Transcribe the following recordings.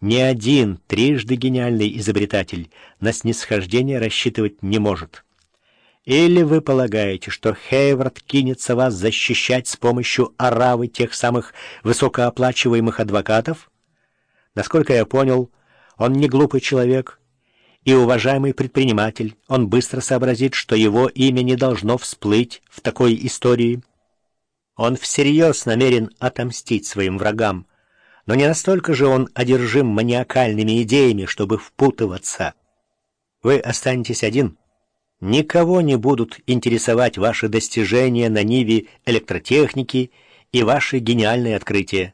ни один трижды гениальный изобретатель на снисхождение рассчитывать не может. Или вы полагаете, что Хейвард кинется вас защищать с помощью оравы тех самых высокооплачиваемых адвокатов? Насколько я понял, он не глупый человек и уважаемый предприниматель. Он быстро сообразит, что его имя не должно всплыть в такой истории. Он всерьез намерен отомстить своим врагам, но не настолько же он одержим маниакальными идеями, чтобы впутываться. Вы останетесь один — Никого не будут интересовать ваши достижения на ниве электротехники и ваши гениальные открытия.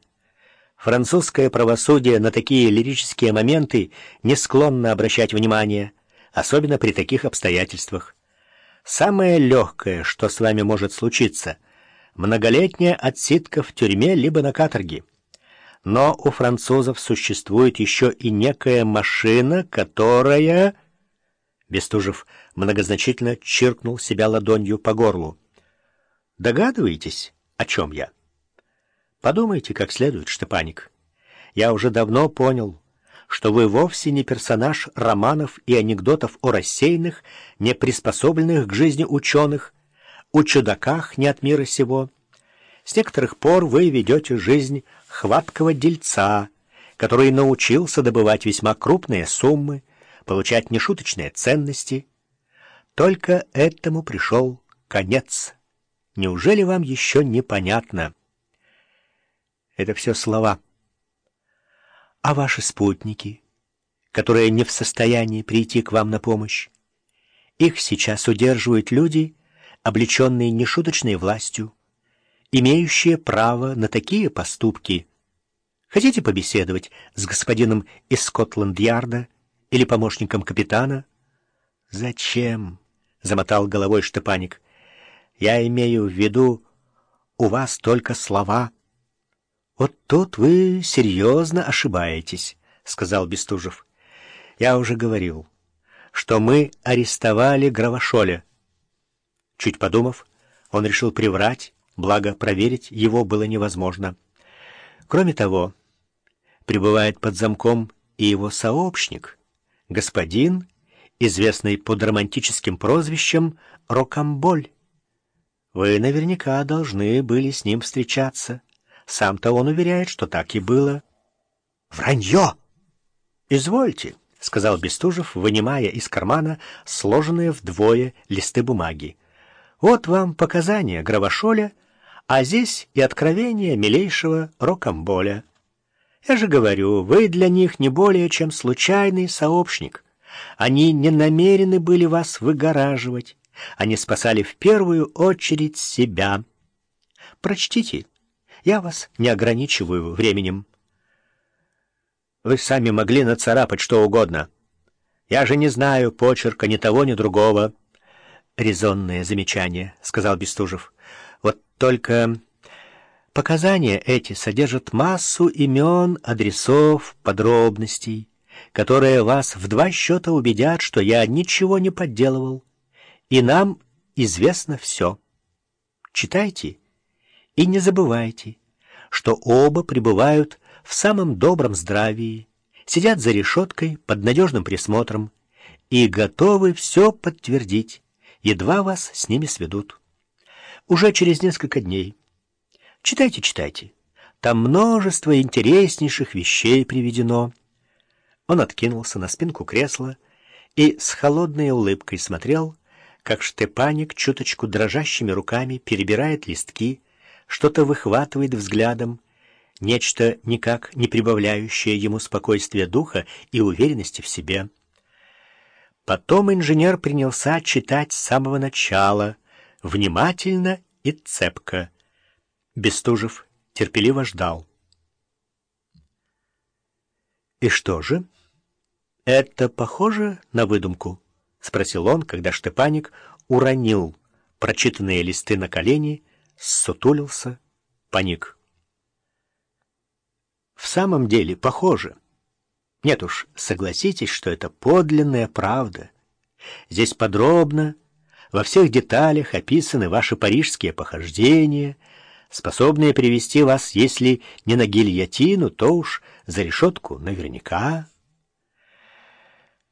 Французское правосудие на такие лирические моменты не склонно обращать внимание, особенно при таких обстоятельствах. Самое легкое, что с вами может случиться, многолетняя отсидка в тюрьме либо на каторге. Но у французов существует еще и некая машина, которая... Бестужев многозначительно чиркнул себя ладонью по горлу. «Догадываетесь, о чем я?» «Подумайте как следует, Штепаник. Я уже давно понял, что вы вовсе не персонаж романов и анекдотов о рассеянных, не приспособленных к жизни ученых, о чудаках не от мира сего. С некоторых пор вы ведете жизнь хваткого дельца, который научился добывать весьма крупные суммы, получать нешуточные ценности. Только этому пришел конец. Неужели вам еще непонятно? Это все слова. А ваши спутники, которые не в состоянии прийти к вам на помощь, их сейчас удерживают люди, облеченные нешуточной властью, имеющие право на такие поступки. Хотите побеседовать с господином из Скотланд-Ярда, или помощником капитана? Зачем? замотал головой Штепаник. Я имею в виду, у вас только слова. Вот тут вы серьезно ошибаетесь, сказал Бестужев. Я уже говорил, что мы арестовали Гравошоля. Чуть подумав, он решил приврать, благо проверить его было невозможно. Кроме того, пребывает под замком и его сообщник — господин, известный под романтическим прозвищем Рокамболь. Вы наверняка должны были с ним встречаться. Сам-то он уверяет, что так и было. Вранье! Извольте, — сказал Бестужев, вынимая из кармана сложенные вдвое листы бумаги. Вот вам показания Гравошоля, а здесь и откровение милейшего Рокамболя. Я же говорю, вы для них не более чем случайный сообщник. Они не намерены были вас выгораживать. Они спасали в первую очередь себя. Прочтите. Я вас не ограничиваю временем. Вы сами могли нацарапать что угодно. Я же не знаю почерка ни того, ни другого. Резонное замечание, — сказал Бестужев. Только... Показания эти содержат массу имен, адресов, подробностей, которые вас в два счета убедят, что я ничего не подделывал, и нам известно все. Читайте и не забывайте, что оба пребывают в самом добром здравии, сидят за решеткой под надежным присмотром и готовы все подтвердить, едва вас с ними сведут. Уже через несколько дней Читайте, читайте. Там множество интереснейших вещей приведено. Он откинулся на спинку кресла и с холодной улыбкой смотрел, как Штепаник чуточку дрожащими руками перебирает листки, что-то выхватывает взглядом, нечто никак не прибавляющее ему спокойствия духа и уверенности в себе. Потом инженер принялся читать с самого начала, внимательно и цепко, Бестужев терпеливо ждал. «И что же? Это похоже на выдумку?» — спросил он, когда Штепаник уронил прочитанные листы на колени, ссутулился, паник. «В самом деле похоже. Нет уж, согласитесь, что это подлинная правда. Здесь подробно, во всех деталях описаны ваши парижские похождения — способные привести вас, если не на гильотину, то уж За решетку наверняка.